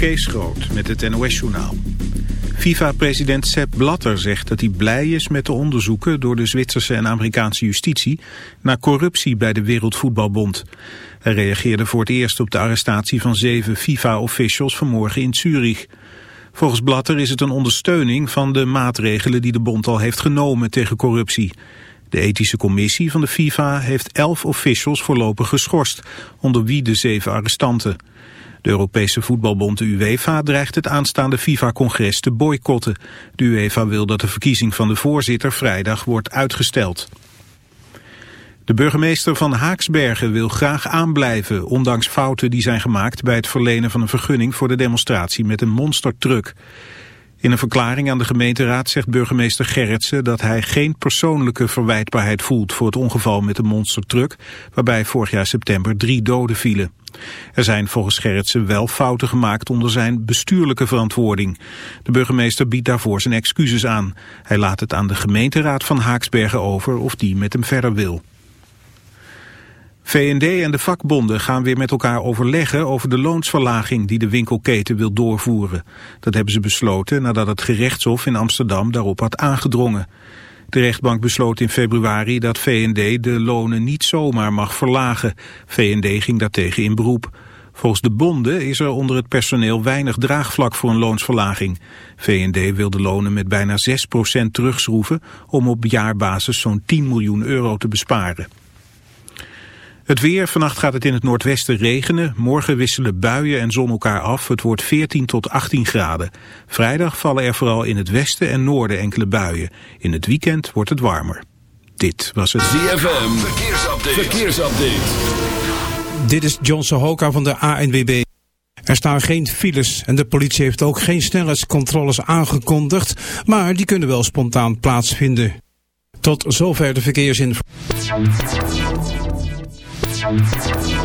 Kees Groot met het NOS-journaal. FIFA-president Sepp Blatter zegt dat hij blij is met de onderzoeken... door de Zwitserse en Amerikaanse justitie... naar corruptie bij de Wereldvoetbalbond. Hij reageerde voor het eerst op de arrestatie van zeven FIFA-officials vanmorgen in Zurich. Volgens Blatter is het een ondersteuning van de maatregelen die de bond al heeft genomen tegen corruptie. De ethische commissie van de FIFA heeft elf officials voorlopig geschorst, onder wie de zeven arrestanten. De Europese voetbalbond de UEFA dreigt het aanstaande FIFA-congres te boycotten. De UEFA wil dat de verkiezing van de voorzitter vrijdag wordt uitgesteld. De burgemeester van Haaksbergen wil graag aanblijven, ondanks fouten die zijn gemaakt bij het verlenen van een vergunning voor de demonstratie met een monstertruck. In een verklaring aan de gemeenteraad zegt burgemeester Gerritsen dat hij geen persoonlijke verwijtbaarheid voelt voor het ongeval met de monstertruck, waarbij vorig jaar september drie doden vielen. Er zijn volgens Gerritsen wel fouten gemaakt onder zijn bestuurlijke verantwoording. De burgemeester biedt daarvoor zijn excuses aan. Hij laat het aan de gemeenteraad van Haaksbergen over of die met hem verder wil. VND en de vakbonden gaan weer met elkaar overleggen over de loonsverlaging die de winkelketen wil doorvoeren. Dat hebben ze besloten nadat het gerechtshof in Amsterdam daarop had aangedrongen. De rechtbank besloot in februari dat VND de lonen niet zomaar mag verlagen. VND ging daartegen in beroep. Volgens de bonden is er onder het personeel weinig draagvlak voor een loonsverlaging. VND wil de lonen met bijna 6% terugschroeven om op jaarbasis zo'n 10 miljoen euro te besparen. Het weer, vannacht gaat het in het noordwesten regenen. Morgen wisselen buien en zon elkaar af. Het wordt 14 tot 18 graden. Vrijdag vallen er vooral in het westen en noorden enkele buien. In het weekend wordt het warmer. Dit was het ZFM. Verkeersupdate. Verkeersupdate. Dit is John Sohoka van de ANWB. Er staan geen files en de politie heeft ook geen snelheidscontroles aangekondigd, maar die kunnen wel spontaan plaatsvinden. Tot zover de verkeersinformatie. Transcrição e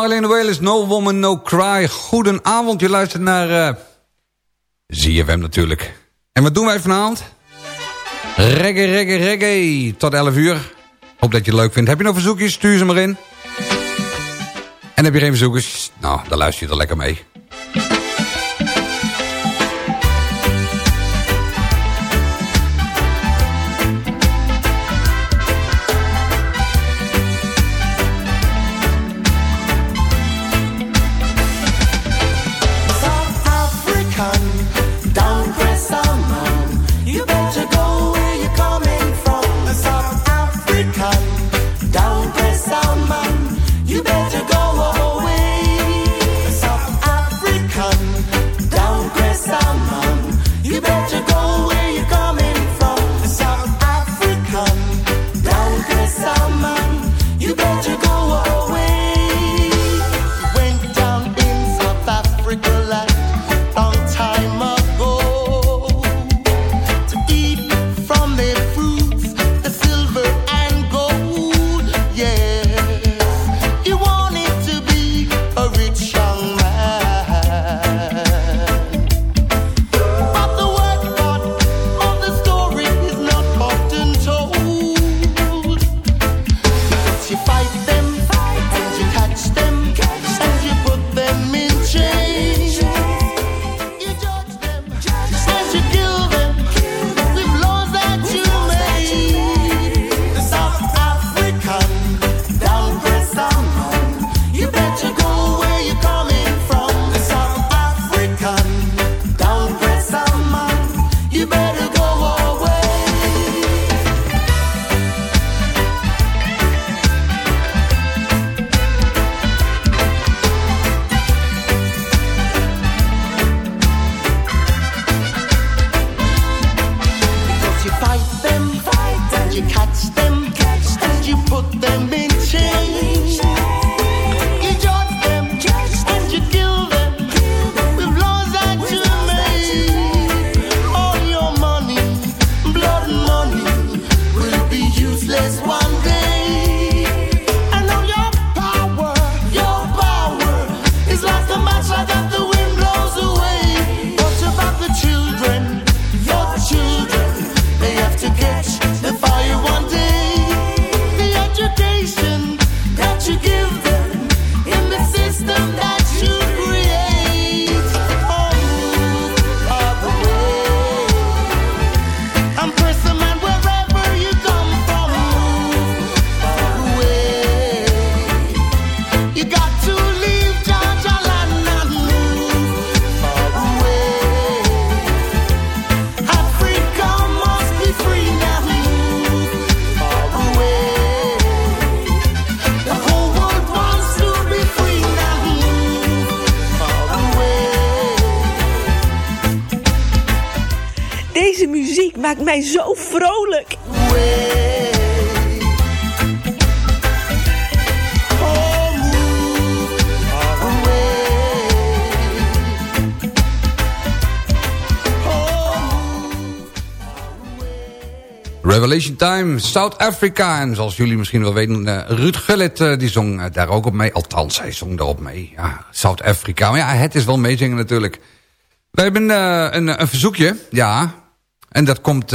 Marlene Wales, No Woman, No Cry. Goedenavond, je luistert naar uh, ZFM natuurlijk. En wat doen wij vanavond? Reggae, reggae, reggae. Tot 11 uur. Hoop dat je het leuk vindt. Heb je nog verzoekjes? Stuur ze maar in. En heb je geen verzoekers? Nou, dan luister je er lekker mee. South Africa. En zoals jullie misschien wel weten, uh, Ruud Gullit uh, die zong uh, daar ook op mee. Althans, hij zong daarop mee. Ja, South Africa. Maar ja, het is wel meezingen natuurlijk. We hebben een, een verzoekje, ja. En dat komt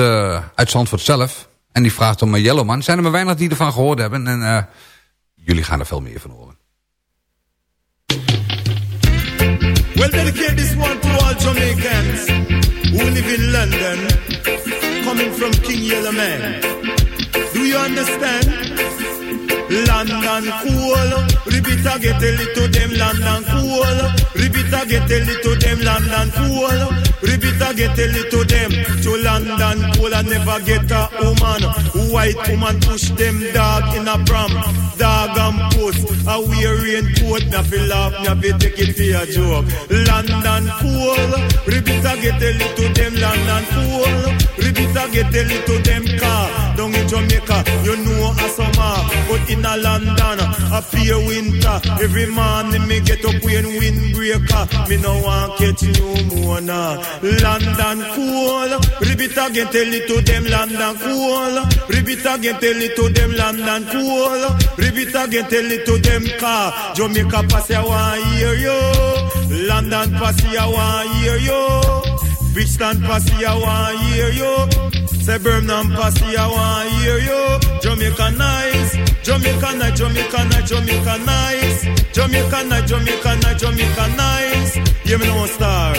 uit Zandvoort zelf. En die vraagt om een Yellowman. Zijn er maar weinig die ervan gehoord hebben. En jullie gaan er veel meer van horen. Well, dedicate this one to all Jamaicans who live in London, coming from King Yellowman. Do you understand? London cool. Repeat I get a little them London cool. Repeat I get a little them London cool. Repeat I get a little them to London cool. I never get a woman. White woman push them dog in a pram. Dog and post. A wear raincoat. Na fi laugh, na fi take it for a joke. London cool. Repeat I get a little them London cool. Repeat I get a little them car. Down in Jamaica, you know a summer. But in a London, a pure winter. Every morning me get up when windbreaker. Me no want catch now. London cool. Repeat again, tell it to them London cool. Repeat again, tell it to them London cool. Repeat again, tell it to them car. Jamaica pass, I want hear you. London pass, I want hear you. Bridgetown Passy, I want hear you. Say Birmingham Passy, I want hear you. Jamaica nice, Jamaica nice, Jamaica nice, Jamaica nice. Jamaica nice, Jamaica nice, Jamaica nice. You me no star.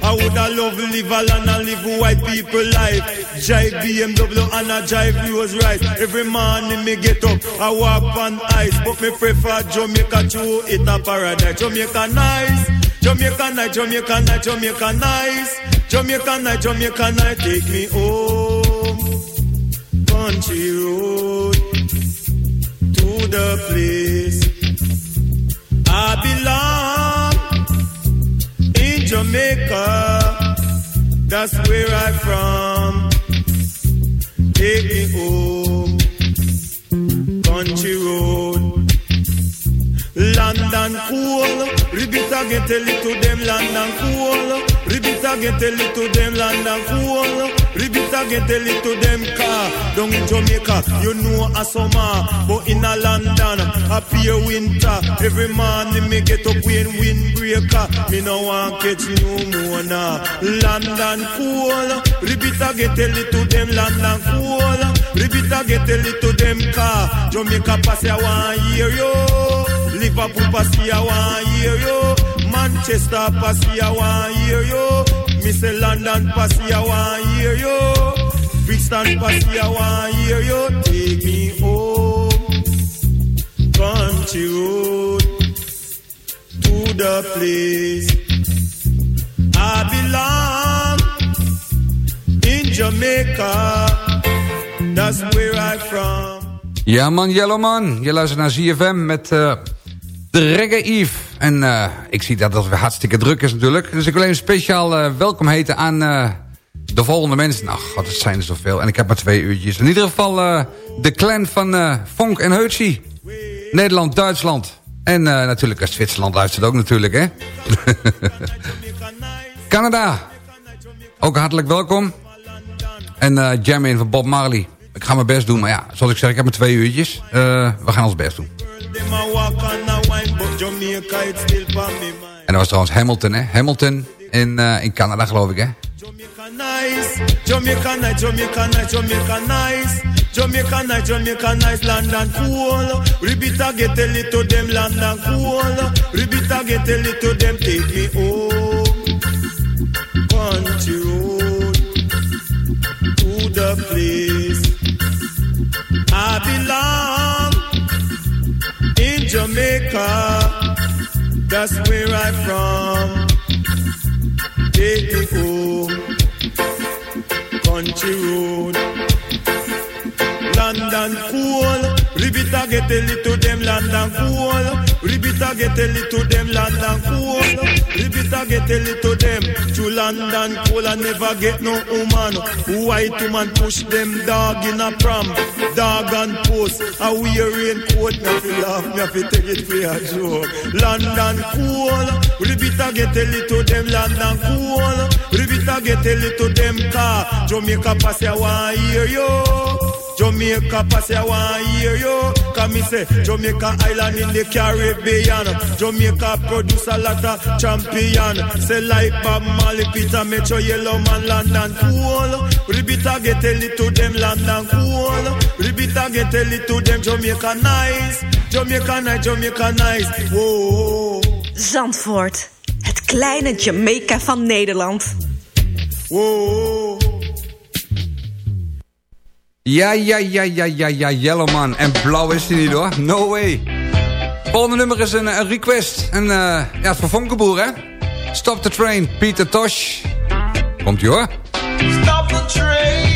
I woulda love live a land and live white people life. Jive BMW and a jive Rose right. Every morning me get up, I walk on ice, but me prefer Jamaica to it a paradise. Jamaica nice, Jamaica nice, Jamaica nice, Jamaica nice. Jamaica night, Jamaica night, take me home. Country road to the place I belong in Jamaica. That's where I'm from. Take me home. Country road. London cool. Repeat again, tell it to them, London cool. Repeat again, tell it to them land and cool. Repeat again, tell it them car. Down in Jamaica, you know a summer. But in a London, a pure winter. Every morning me get up when windbreaker. Me no want catch no more now. London cool. Repeat again, tell it to them land and cool. Repeat again, tell it to them car. Jamaica pass, I want hear you. Liverpool pass, I want hear. Manchester Passy, I want hear you. Say London Passy, I want hear you. Brixton Passy, I want hear. Take me home, country road, to the place I belong in Jamaica. That's where I'm from. Ja man, Yellowman. Je luistert naar ZFM met uh, de Reggae Eve. En uh, ik zie dat het weer hartstikke druk is natuurlijk. Dus ik wil even speciaal uh, welkom heten aan uh, de volgende mensen. Ach, het zijn er zoveel. En ik heb maar twee uurtjes. In ieder geval de clan van Fonk en Heutsie. Nederland, Duitsland. En natuurlijk Zwitserland luistert ook natuurlijk, hè. Canada. Ook hartelijk welkom. En uh, Jammin van Bob Marley. Ik ga mijn best doen, maar ja, zoals ik zeg, ik heb maar twee uurtjes. we gaan ons best doen. En dat was trouwens Hamilton, hè? Hamilton in, uh, in Canada, geloof ik, hè? Jamaica nice, Jamaica nice, Jamaica nice, Jamaica nice. Jamaica nice, Jamaica nice, London cool. Ribita get a little them, London cool. Ribita get a little them, take me home. Country road to the place I belong Jamaica. That's where I'm from. Take me home, country road. London cool. Ribita get a little them London cool. Ribita get a little them London cool. Ribita get a little them to London cool. I never get no woman. White woman push them dog in a pram. Dog and post. A wear raincoat. Me fi laugh. Me fi take it for a joke. London cool. Ribita get a little them London cool. Ribita get a little them car. Jamaica pass ya one hear you. Jamaica pass I want hear you. Come me say Jamaica island in the Caribbean. Jamaica produce a lot of champion. Say like Bob Marley, Peter Metro, Yellow Man, London cool. Ribita get a little them London cool. Ribita get a little them Jamaica nice. Jamaica nice, Jamaica nice. Whoa. Zandvoort, het kleine Jamaica van Nederland. Whoa. Ja, ja, ja, ja, ja, ja, Yellowman. En blauw is hij niet hoor. No way. Volgende nummer is een, een request. En uh, ja, het Vonkenboer, hè. Stop the train, Peter Tosh. Komt ie hoor. Stop the train,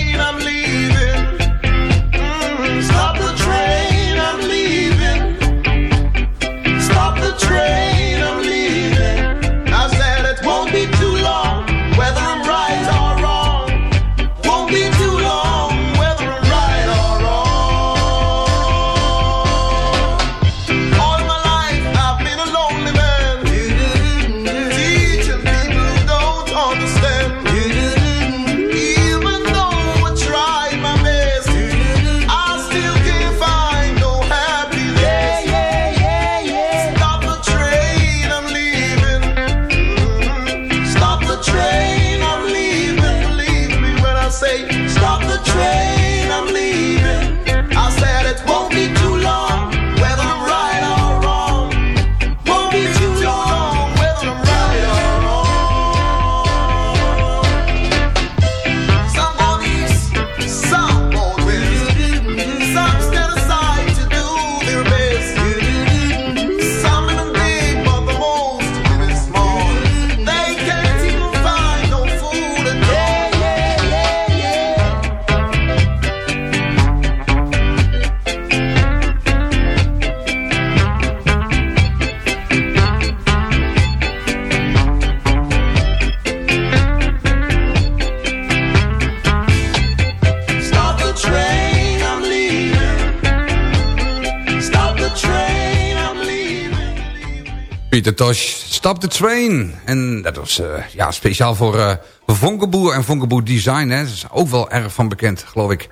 Pieter Tosh, Stop the Train. En dat was uh, ja, speciaal voor uh, Vonkeboer en Vonkeboer Design. Hè. Dat is ook wel erg van bekend, geloof ik.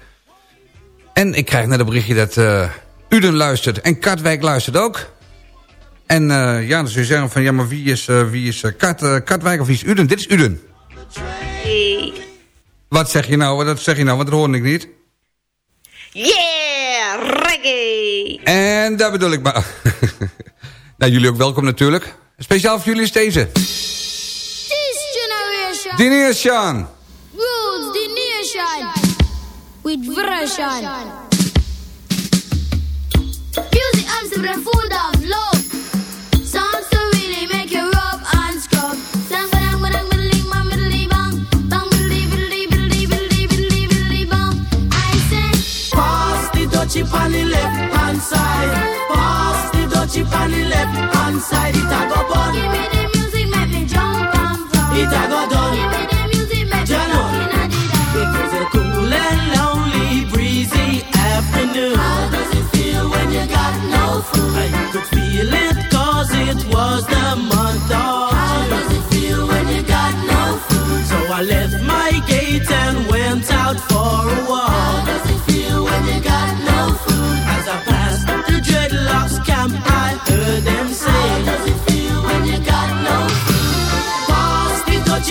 En ik krijg net een berichtje dat uh, Uden luistert en Katwijk luistert ook. En ja, dan je zeggen van, ja, maar wie is, wie is Kat, Katwijk of wie is Uden? Dit is Uden. Hey. Wat zeg je nou? Wat zeg je nou? Want dat hoorde ik niet. Yeah, reggae. En daar bedoel ik maar. nou, jullie ook welkom natuurlijk. Speciaal voor jullie is deze. This generation. Generation. Rules the nation. With version. Music Amsterdam full of love. Dutchie on the left hand side. It a go bun. Give me the music, make me jump and from. It a go done. Give me the music, make me walk in. It was a cool and lonely, breezy afternoon. How does it feel when you got no food? I could feel it cause it was the month of How does it feel when you got no food? So I left my gate and went out for a walk.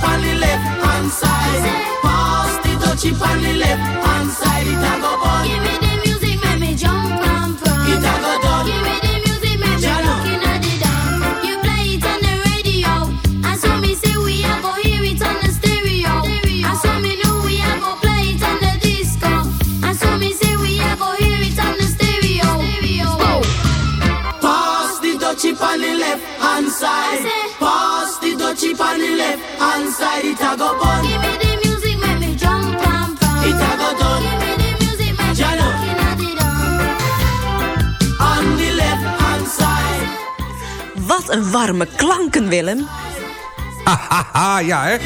Dutchie on the left hand side. Pass the on the left hand side. It a go bun. Wat een warme klanken, Willem. Haha, ja hè.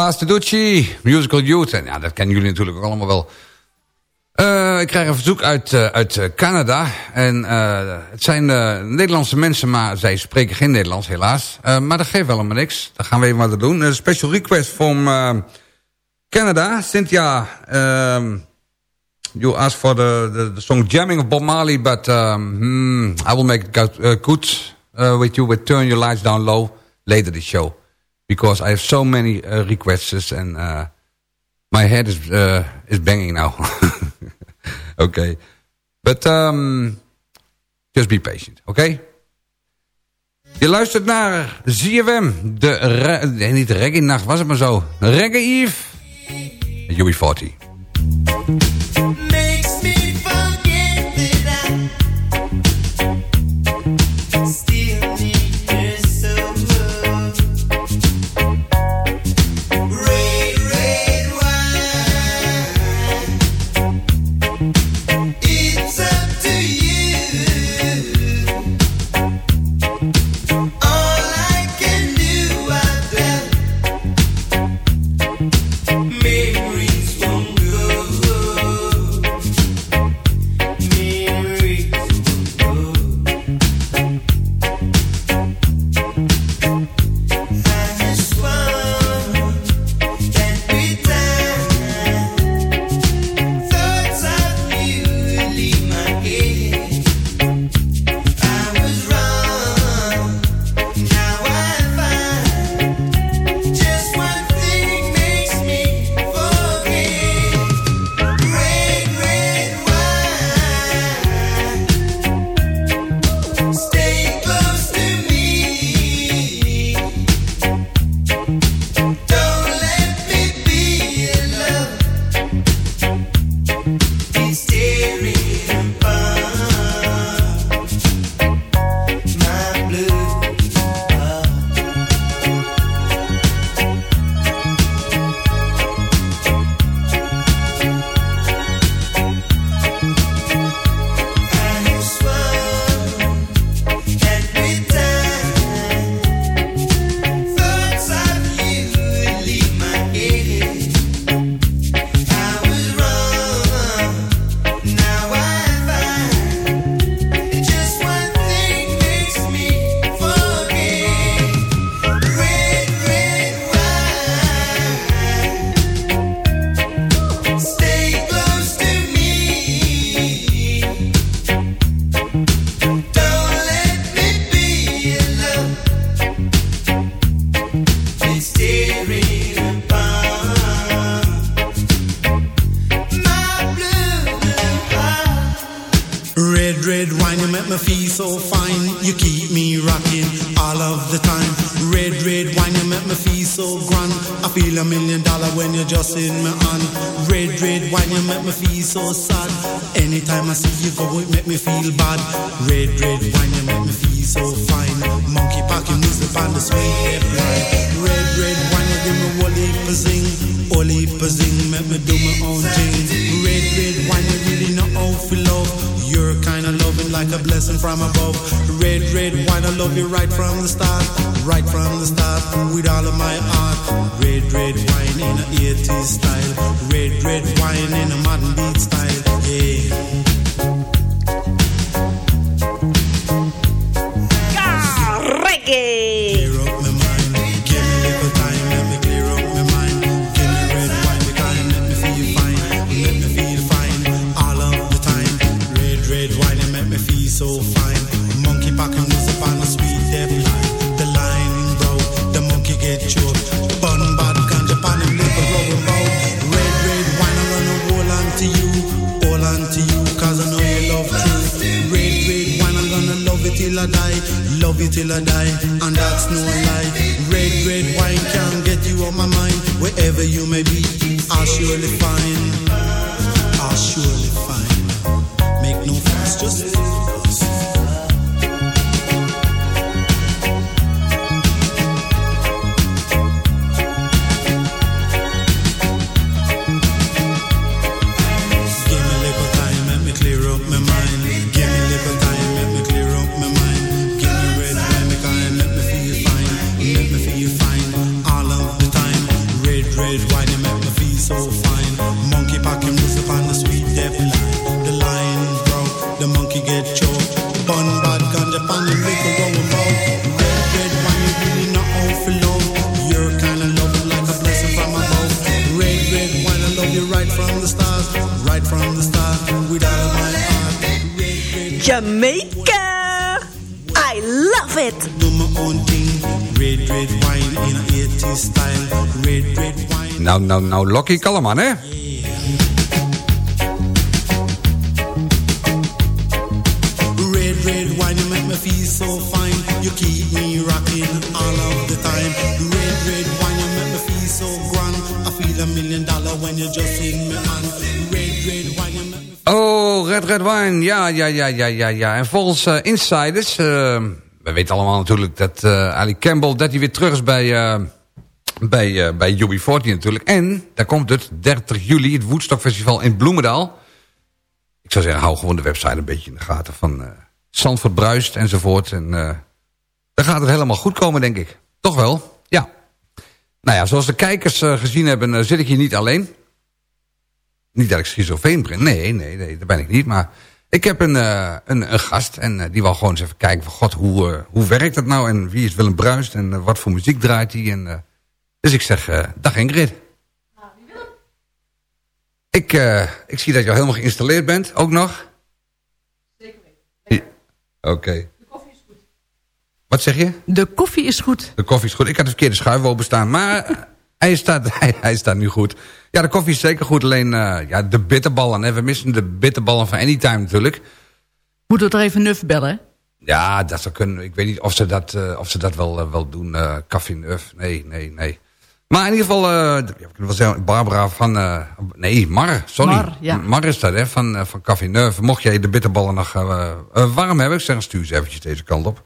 Pastucci, Musical Youth. En ja, dat kennen jullie natuurlijk ook allemaal wel. Eh, ik krijg een verzoek uit, eh, uit eh, Canada. En het zijn Nederlandse mensen, maar zij spreken geen Nederlands helaas. Maar dat geeft wel helemaal niks. Dan gaan we even wat doen. Een special request from Canada. Cynthia, um, you asked for the, the, song Jamming of Bob Marley. But um, I will make it go- good with you with Turn Your Lights Down Low later this show. Because I have so many uh, requests and uh, my head is uh, is banging now. okay, but um, just be patient, okay? Je luistert naar ZFM, de niet reggae nacht, was het maar zo. Reggae Eve, UB40. Till I die, and that's no lie. Red, red wine can't get you on my mind, wherever you may be, I'll surely Nou, nou, Lokkie, kalm aan, hè? Red, red wine, you make me feel so fine. You keep me rocking all of the time. Red, red wine, you make me feel so grand. I feel a million dollar when you're just in my hand. Red, red wine, you make me Oh, Red Red Wine. Ja, ja, ja, ja, ja, ja. En volgens eh, insiders... eh, we weten allemaal natuurlijk dat eh Ali Campbell... dat hij weer terug is bij, bij, eh bij UB40 natuurlijk. En, daar komt het, 30 juli, het Woodstock Festival in Bloemendaal. Ik zou zeggen, hou gewoon de website een beetje in de gaten... van eh Zandvoort Bruist enzovoort. En eh dan gaat het helemaal goed komen, denk ik. Toch wel? Ja. Nou ja, zoals de kijkers gezien hebben, zit ik hier niet alleen. Niet dat ik schizofreen ben. Nee, nee, nee, dat ben ik niet. Maar ik heb een, een, een gast en die wil gewoon eens even kijken van... God, hoe, hoe werkt dat nou en wie is Willem Bruist en wat voor muziek draait hij? En, dus ik zeg, eh, dag Ingrid. Ik, eh, ik zie dat je al helemaal geïnstalleerd bent, ook nog. Zeker weten. Oké. Wat zeg je? De koffie is goed. De koffie is goed. Ik had de verkeerde schuif openstaan, maar eh, hij, staat, hij, hij staat nu goed. Ja, de koffie is zeker goed, alleen eh, ja, de bitterballen. Hè. We missen de bitterballen van Anytime natuurlijk. Moeten we toch even Nuf bellen? Ja, dat zou kunnen. Ik weet niet of ze dat, eh, of ze dat wel, wel doen. eh Café Neuf. Nee, nee, nee. Maar in ieder geval, zeggen, Barbara van... eh, nee, Mar, sorry. Mar, ja. Mar is dat, hè, van, eh, van Café Neuf. Mocht jij de bitterballen nog warm hebben, ik zeg, stuur ze eventjes deze kant op.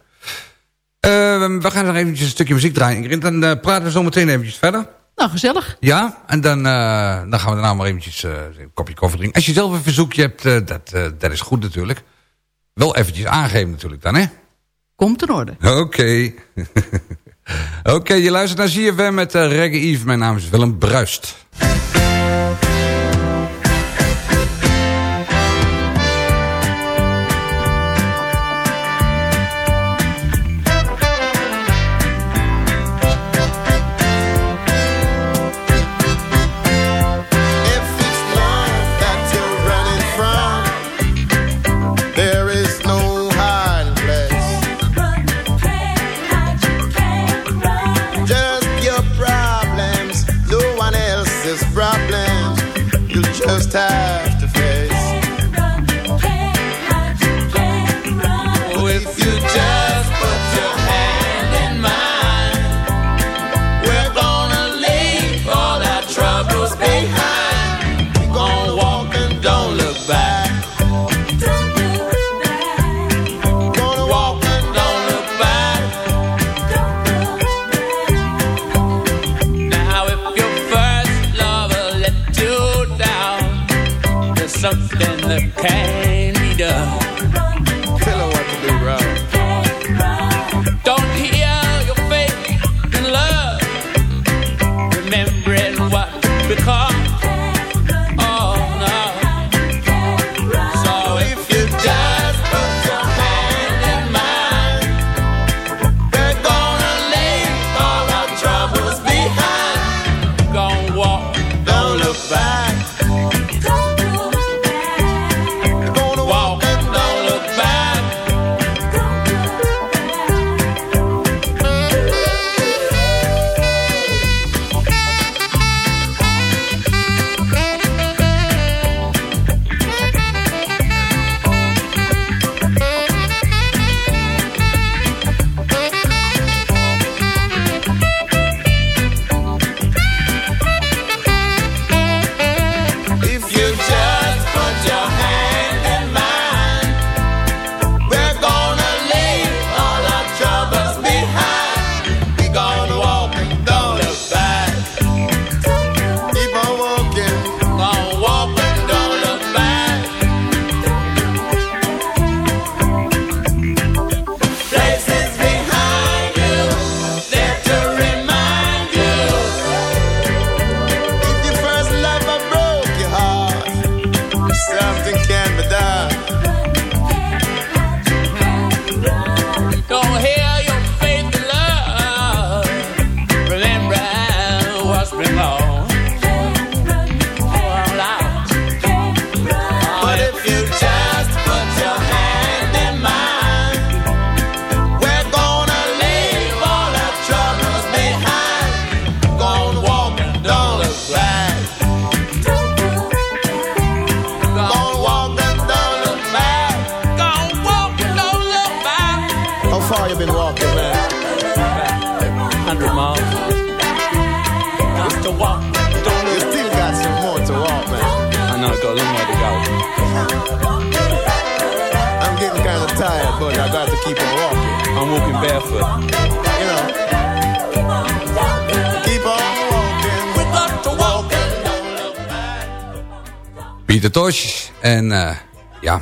We gaan nog eventjes een stukje muziek draaien. Ingrid. Dan praten we zo meteen eventjes verder. Nou, gezellig. Ja, en dan, dan gaan we daarna maar eventjes een kopje koffie drinken. Als je zelf een verzoekje hebt, dat, dat is goed natuurlijk. Wel eventjes aangeven natuurlijk dan, hè? Komt in orde. Oké. Oké, je luistert naar ZFM met uh, Reggae Eve. Mijn naam is Willem Bruist.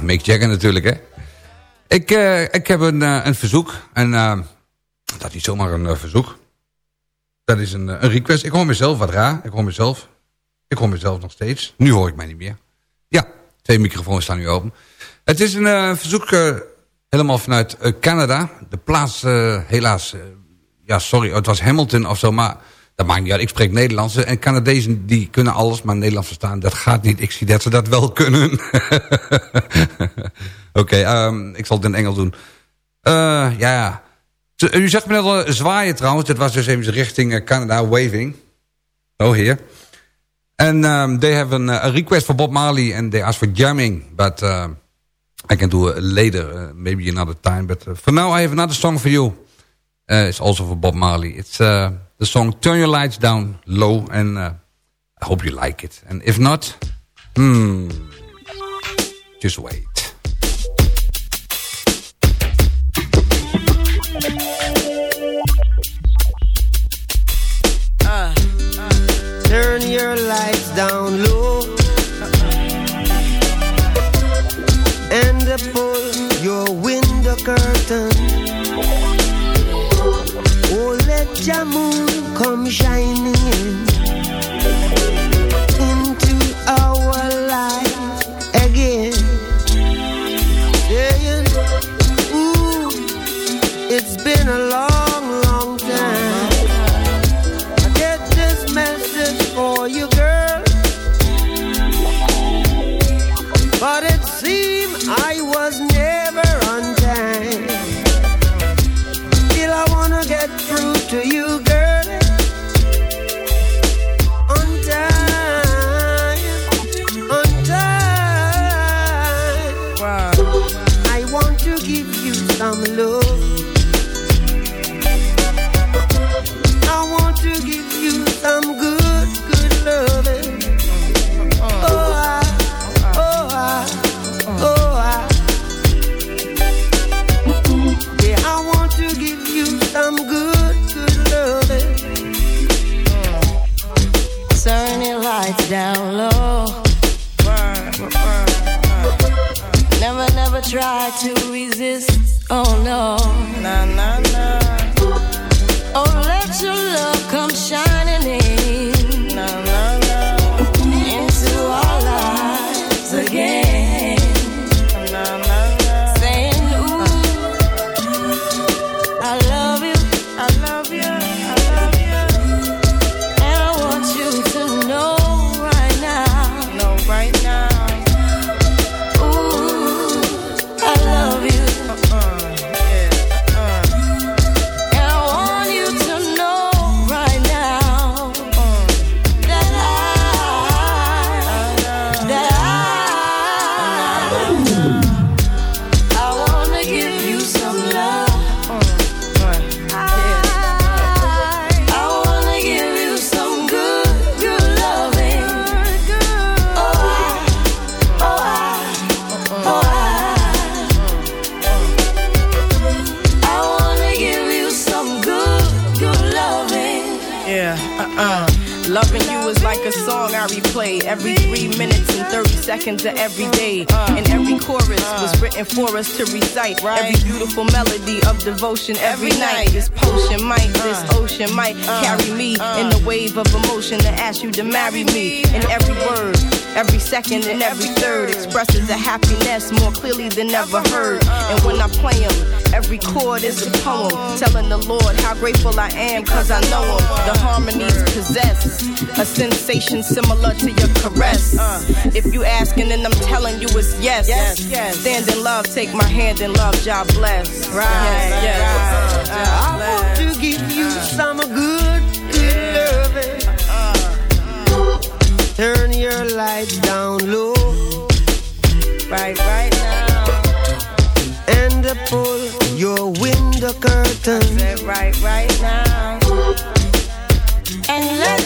Mick Jagger natuurlijk, hè. Ik, eh, ik heb een, eh, een verzoek. En eh, dat is niet zomaar een verzoek. Dat is een, een request. Ik hoor mezelf wat raar. Ik hoor mezelf. Ik hoor mezelf nog steeds. Nu hoor ik mij niet meer. Ja, twee microfoons staan nu open. Het is een verzoek helemaal vanuit Canada. De plaats, helaas... ja, sorry, het was Hamilton of zo, maar... Dat maakt niet uit, ik spreek Nederlands. En Canadezen die kunnen alles, maar Nederlands verstaan, dat gaat niet. Ik zie dat ze dat wel kunnen. Oké, ehm, ik zal het in Engels doen. Eh, ja, U zegt me net al eh, zwaaien trouwens. Dat was dus even richting eh, Canada, waving. Oh, here. And um, they have an, uh, a request for Bob Marley and they ask for jamming. But uh, I can do it later, uh, maybe another time. But uh, for now I have another song for you. Uh, it's also for Bob Marley. It's uh, the song Turn Your Lights Down Low. And uh, I hope you like it. And if not, hmm, just wait. Uh, turn your lights down low and pull your window curtain. Oh, let your moon come shining in into our life again. Saying, ooh, it's been a long, try to resist. Oh no. Nah, nah, nah. 30 seconds of every day. And every chorus was written for us to recite. Every beautiful melody of devotion every night. This potion might, uh. this ocean might uh. carry me uh. in the wave of emotion to ask you to marry me. And every word, every second, and every third expresses a happiness more clearly than ever heard. And when I play them, every chord is a poem telling the Lord how grateful I am cause I know him. The harmonies possess a sensation similar to your caress. Uh. If you asking, then I'm telling you it's yes. Stand in love, take my hand in love, job bless. Right, yes, I want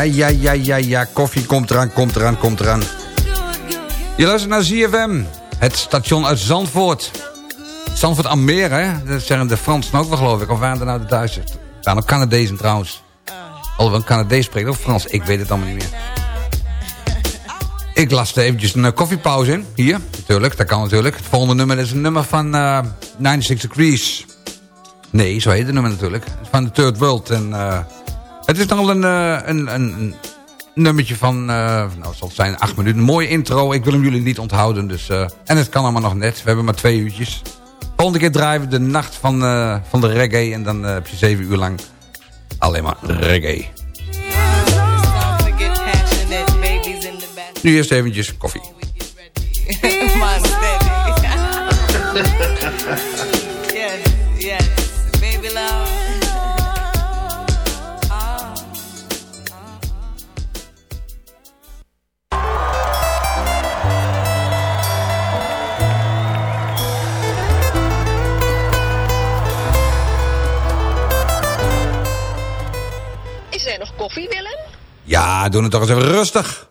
Ja, ja, ja, ja, ja. Koffie komt eraan, komt eraan, komt eraan. Je luistert naar ZFM. Het station uit Zandvoort. Zandvoort Almere, hè? Dat zeggen de Fransen ook wel, geloof ik. Of waren er nou de Duitsers? Er waren ook Canadezen trouwens. Alhoewel een Canadees spreekt ook Frans. Ik weet het allemaal niet meer. Ik las er eventjes een eh, koffiepauze in. Hier, natuurlijk. Dat kan natuurlijk. Het volgende nummer is een nummer van eh 96 Degrees. Nee, zo heet het nummer natuurlijk. Van de Third World. En, eh, het is een, eh, een, een, een nummertje van, eh, nou zal het zijn, acht minuten. Een mooie intro. Ik wil hem jullie niet onthouden. Dus, eh, en het kan allemaal nog net. We hebben maar twee uurtjes. Volgende keer draaien we de nacht van, eh, van de reggae. En dan eh, heb je zeven uur lang alleen maar reggae. Nu eerst eventjes koffie. koffie, Willem? Ja, doe het toch eens even rustig.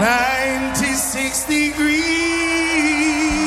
96 degrees.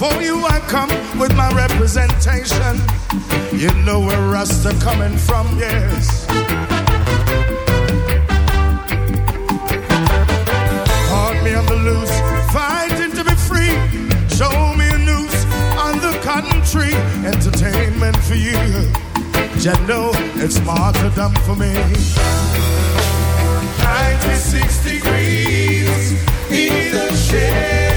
Before you I come with my representation. You know where Rasta coming from, yes. Caught me on the loose, fighting to be free. Show me a noose on the cotton tree. Entertainment for you. You know it's martyrdom for me. 96 degrees in the shade.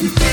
Thank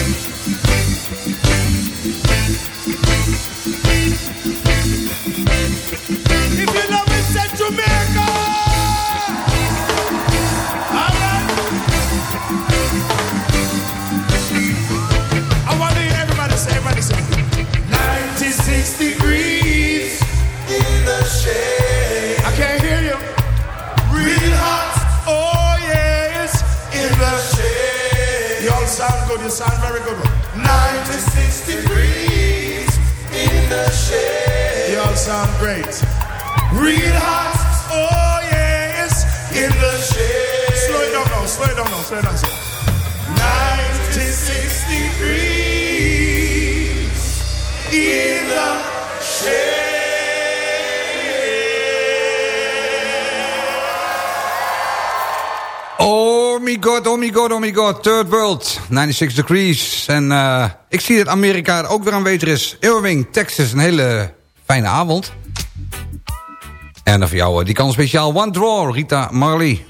Santo Domingo, Third World, 96 Degrees. En eh, ik zie dat Amerika er ook weer aanwezig is. Irving, Texas, een hele fijne avond. En dan voor jou, eh, die kan speciaal One Draw, Rita Marley.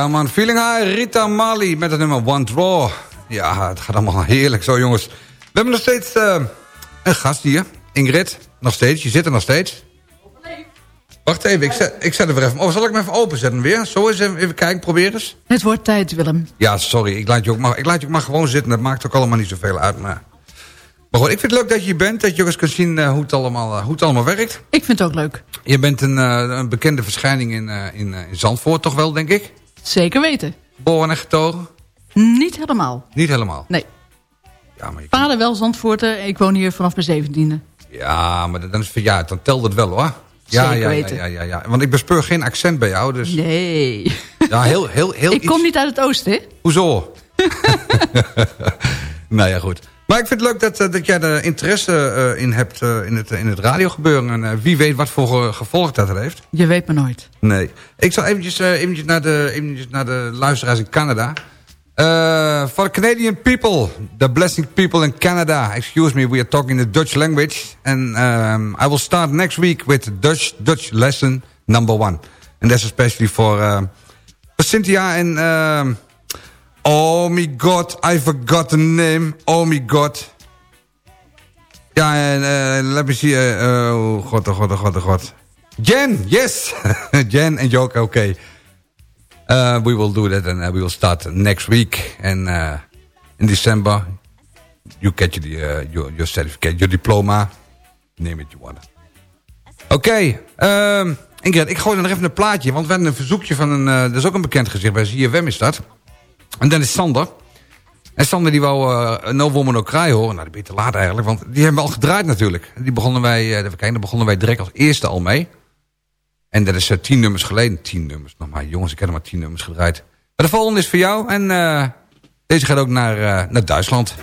Ja man, Feeling High, Rita Mali met het nummer One Draw. Ja, het gaat allemaal heerlijk zo jongens. We hebben nog steeds eh, een gast hier, Ingrid. Nog steeds, je zit er nog steeds. Wacht even, ik zet, ik zet hem weer even... Oh, zal ik hem even openzetten weer? Zo eens even, even kijken, probeer eens. Het wordt tijd, Willem. Ja, sorry, ik laat, je ook maar, ik laat je ook maar gewoon zitten. Dat maakt ook allemaal niet zoveel uit. Maar, maar goed, ik vind het leuk dat je hier bent. Dat je ook eens kunt zien eh, hoe, het allemaal, eh, hoe het allemaal werkt. Ik vind het ook leuk. Je bent een, een bekende verschijning in, in, in Zandvoort, toch wel, denk ik? Zeker weten. Geboren en getogen? Niet helemaal. Niet helemaal. Nee. Ja, maar, je- Vader wel Zandvoorten. Ik woon hier vanaf mijn zeventiende. ja, maar dan is verjaard. Dan telt het wel, hoor. Ja, Zeker ja, weten. Ja, ja, ja, Want ik bespeur geen accent bij jou, dus... Nee. Ja, heel, heel, heel ik iets- kom niet uit het oosten, hè? Hoezo? nou ja, goed. Maar ik vind het leuk dat, eh, dat jij er interesse eh, in hebt eh, in, het, in het radiogebeuren. En wie weet wat voor eh, gevolg dat er heeft. Je weet maar nooit. Nee. Ik zal eventjes, eventjes, naar, de, eventjes naar de luisteraars in Canada. Uh, for Canadian people, the blessing people in Canada. Excuse me, we are talking the Dutch language. And um, I will start next week with Dutch Dutch lesson number one. And that's especially for, uh, for Cynthia and... Um, oh my god, I forgot the name. Oh my god. Ja, en uh, let me see. Uh, oh god, oh god, oh god, oh god. Jen, yes! Jen and Joke, okay. Uh, we will do that and we will start next week. And in December, you get your, your, certificate, your diploma. Name it you want. Oké, okay, um, Ingrid, ik gooi er nog even een plaatje. Want we hebben een verzoekje van een... Dat is ook een bekend gezicht bij ZFM is dat. En dat is Sander. En Sander die wou uh, No Woman No Cry horen. Nou, dat ben te laat eigenlijk. Want die hebben we al gedraaid natuurlijk. Die begonnen wij, uh, even kijken, daar begonnen wij direct als eerste al mee. En dat is uh, tien nummers geleden. Tien nummers, nog maar jongens, ik heb er maar tien nummers gedraaid. Maar de volgende is voor jou. En deze gaat ook naar, naar Duitsland.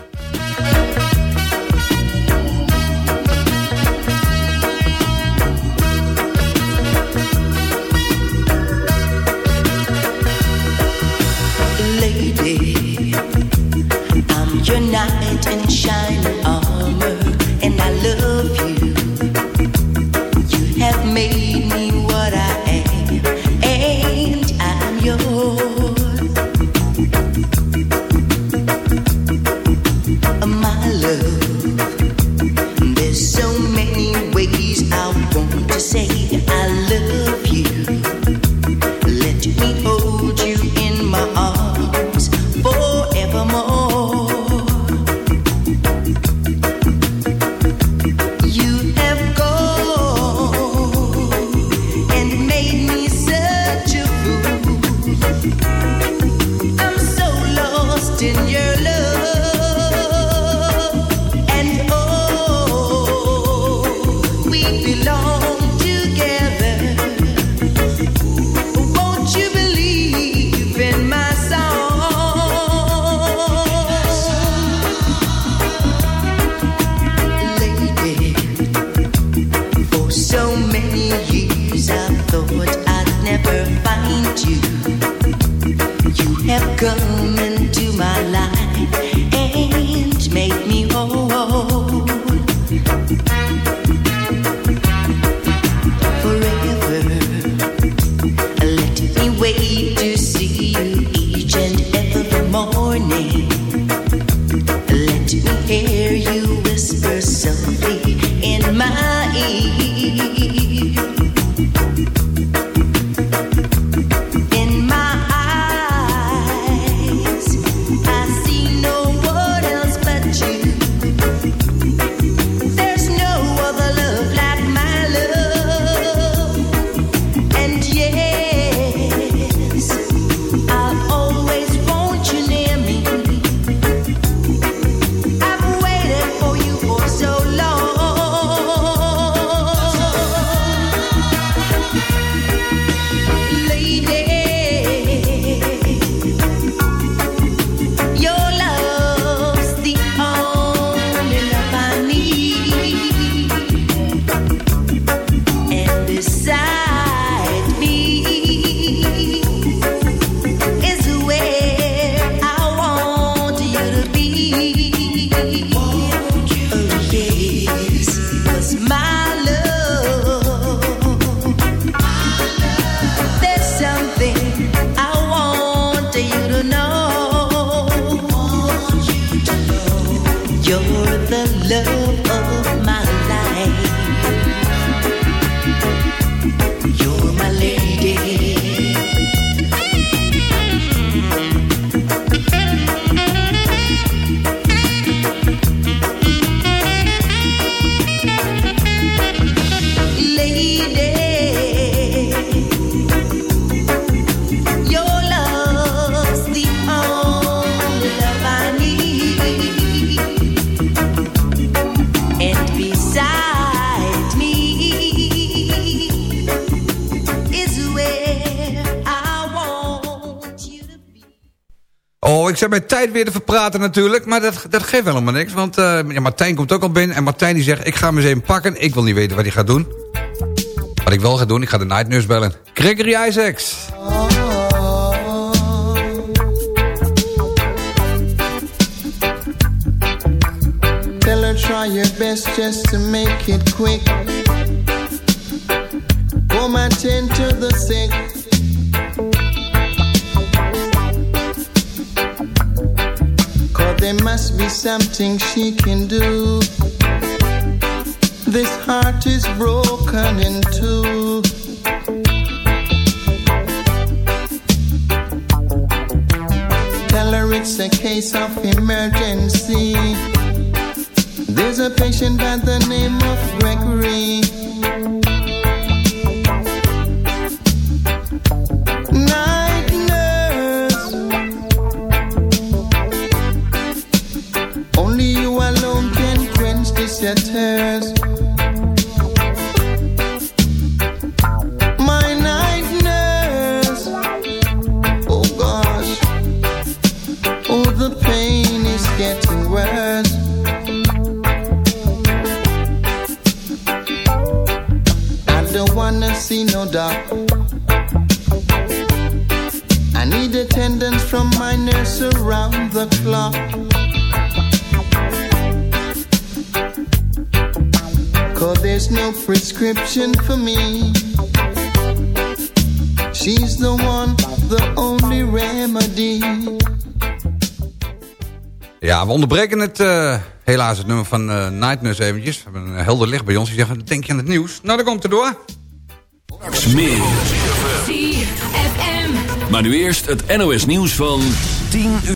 Tijd weer te verpraten natuurlijk. Maar dat, dat geeft wel helemaal niks. Want eh, ja, Martijn komt ook al binnen. En Martijn die zegt, ik ga hem eens even pakken. Ik wil niet weten wat hij gaat doen. Wat ik wel ga doen, ik ga de Night Nurse bellen. Gregory Isaacs. Tell her try your best just to make it quick. And tend to the sick. There must be something she can do. This heart is broken in two. Tell her it's a case of emergency. There's a patient by the name of Gregory. Prescription for me. She's the one, the only remedy. Ja, we onderbreken het eh, helaas het nummer van eh, Night Nurse eventjes. We hebben een helder licht bij ons. Die zeggen, denk je aan het nieuws? Nou, dan komt het door. Meer. Maar nu eerst het NOS nieuws van 10 uur.